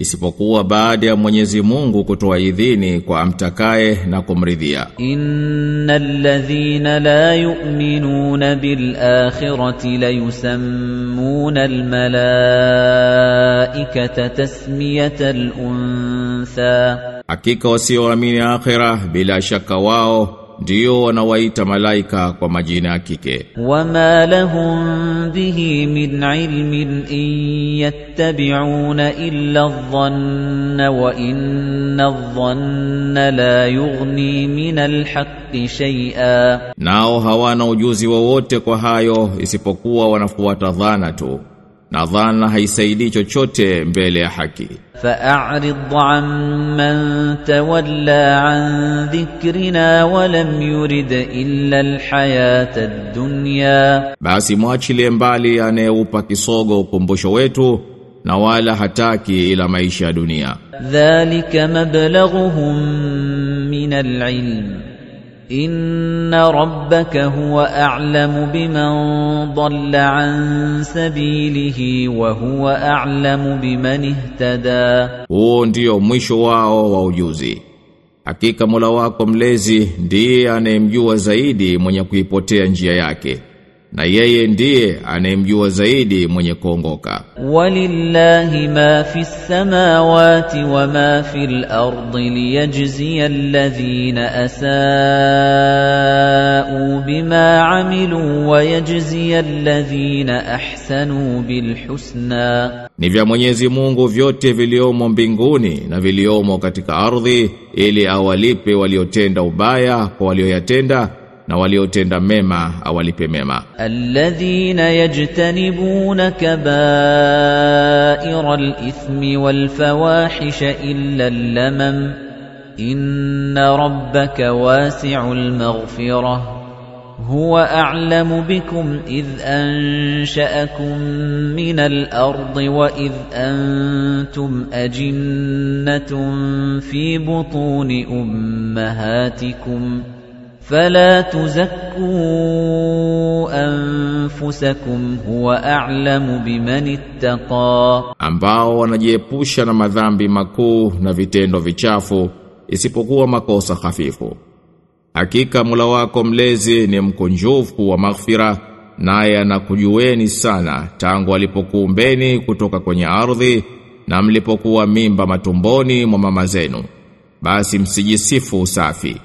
isipokuwa baada ya Mwenyezi Mungu kutoa idhini kwa amtakaye na kumridhia. Innal ladhina la yu'minuna bil akhirati la yusammuna al malaikata tasmiyatal untha Hakika wasioamini akhira bila shaka wao ndio wanawaita malaika kwa majina ya kike. Wama lahum bihi min ilmin in yattabi'una illa dhanna wa inna dhanna la yughni min alhaqqi shay'a, nao hawana ujuzi wowote kwa hayo isipokuwa wanafuata dhana tu na dhana haisaidii chochote mbele ya haki. Fa'rid amman tawalla an dhikrina wa lam yurid illa alhayata ad-dunya. Basi mwachilie mbali anayeupa kisogo ukumbusho wetu na wala hataki ila maisha ya dunia. Dhalika mablaghuhum min al-ilm. إن ربك هو أعلم بمن ضل عن سبيله وهو أعلم بمن اهتدى Huo ndio mwisho wao wa ujuzi. Hakika Mola wako mlezi ndiye anayemjua zaidi mwenye kuipotea njia yake. na yeye ndiye anayemjua zaidi mwenye kuongoka. Walillahi ma fi samawati wa ma fi al-ardi liyajziya alladhina asa'u bima amilu wa yajziya alladhina ahsanu bil husna, ni vya Mwenyezi Mungu vyote viliomo mbinguni na viliomo katika ardhi, ili awalipe waliotenda ubaya kwa walioyatenda na waliotenda mema awalipe mema alladhina yajtanibuna kabaira alithmi walfawahisha illa lamam inna rabbaka wasi'u wasi'ul maghfirah هو اعلم بكم اذ al-ardi wa idh antum اجنه fi butuni ummahatikum فلا تزكوا أنفسكم هو أعلم بمن اتقى ambao wanajiepusha na madhambi makuu na vitendo vichafu isipokuwa makosa hafifu. Hakika Mola wako mlezi ni mkunjufu wa maghfira naye anakujueni sana tangu alipokuumbeni kutoka kwenye ardhi na mlipokuwa mimba matumboni mwa mama zenu. Basi msijisifu usafi.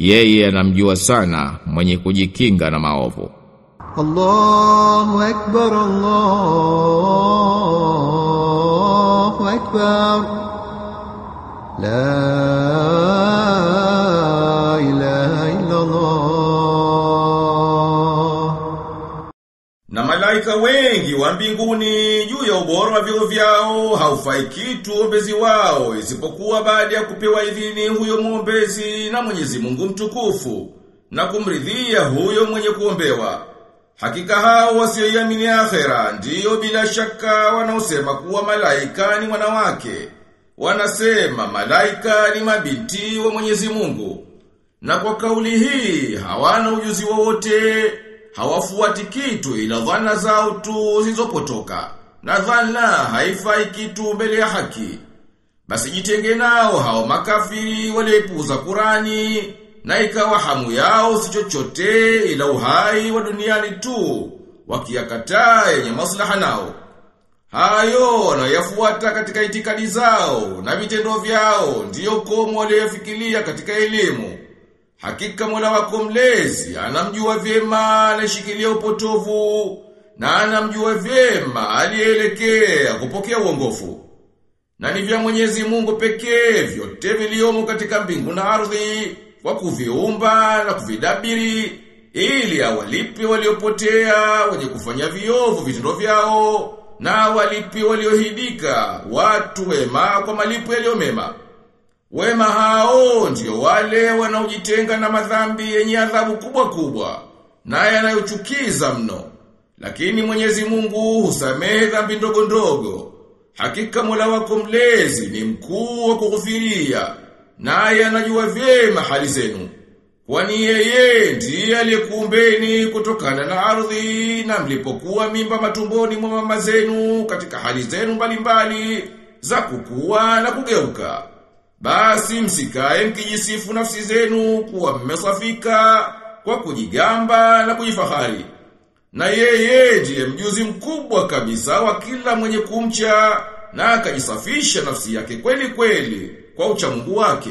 yeye anamjua sana mwenye kujikinga na maovu. Allahu akbar, Allahu akbar. La malaika wengi wa mbinguni juu ya ubora wa vyo vyao haufai kitu ombezi wao isipokuwa baada ya kupewa idhini huyo muombezi na Mwenyezi Mungu mtukufu na kumridhia huyo mwenye kuombewa. Hakika hao wasioiamini akhera ndiyo bila shaka wanaosema kuwa malaika ni wanawake. Wanasema malaika ni mabinti wa Mwenyezi Mungu. Na kwa kauli hii hawana ujuzi wowote, hawafuati kitu ila dhana zao tu zilizopotoka. Na dhana haifai kitu mbele ya haki. Basi jitenge nao hao makafiri waliopuuza Qurani na ikawa hamu yao si chochote ila uhai wa duniani tu wakiyakataa yenye maslaha nao. Hayo wanayafuata katika itikadi zao na vitendo vyao ndiyo komo waliofikiria katika elimu. Hakika Mola wako mlezi anamjua vyema anashikilia upotovu na anamjua vyema aliyeelekea kupokea uongofu. Na ni vya Mwenyezi Mungu pekee vyote viliomo katika mbingu na ardhi kwa kuviumba na kuvidabiri ili awalipe waliopotea wenye kufanya viovu vitendo vyao na awalipe waliohidika watu wema kwa malipo yaliyo mema. Wema hao ndio wale wanaojitenga na madhambi yenye adhabu kubwa kubwa na yanayochukiza mno. Lakini Mwenyezi Mungu husamehe dhambi ndogo ndogo. Hakika Mola wako mlezi ni mkuu wa kughufiria, naye anajua vyema hali zenu. Kwani yeye ndiye aliyekuumbeni kutokana na ardhi na mlipokuwa mimba matumboni mwa mama zenu katika hali zenu mbalimbali za kukua na kugeuka. Basi msikae mkijisifu nafsi zenu kuwa mmesafika kwa kujigamba na kujifahari. Na yeye ndiye mjuzi mkubwa kabisa wa kila mwenye kumcha na akajisafisha nafsi yake kweli kweli kwa uchamungu wake.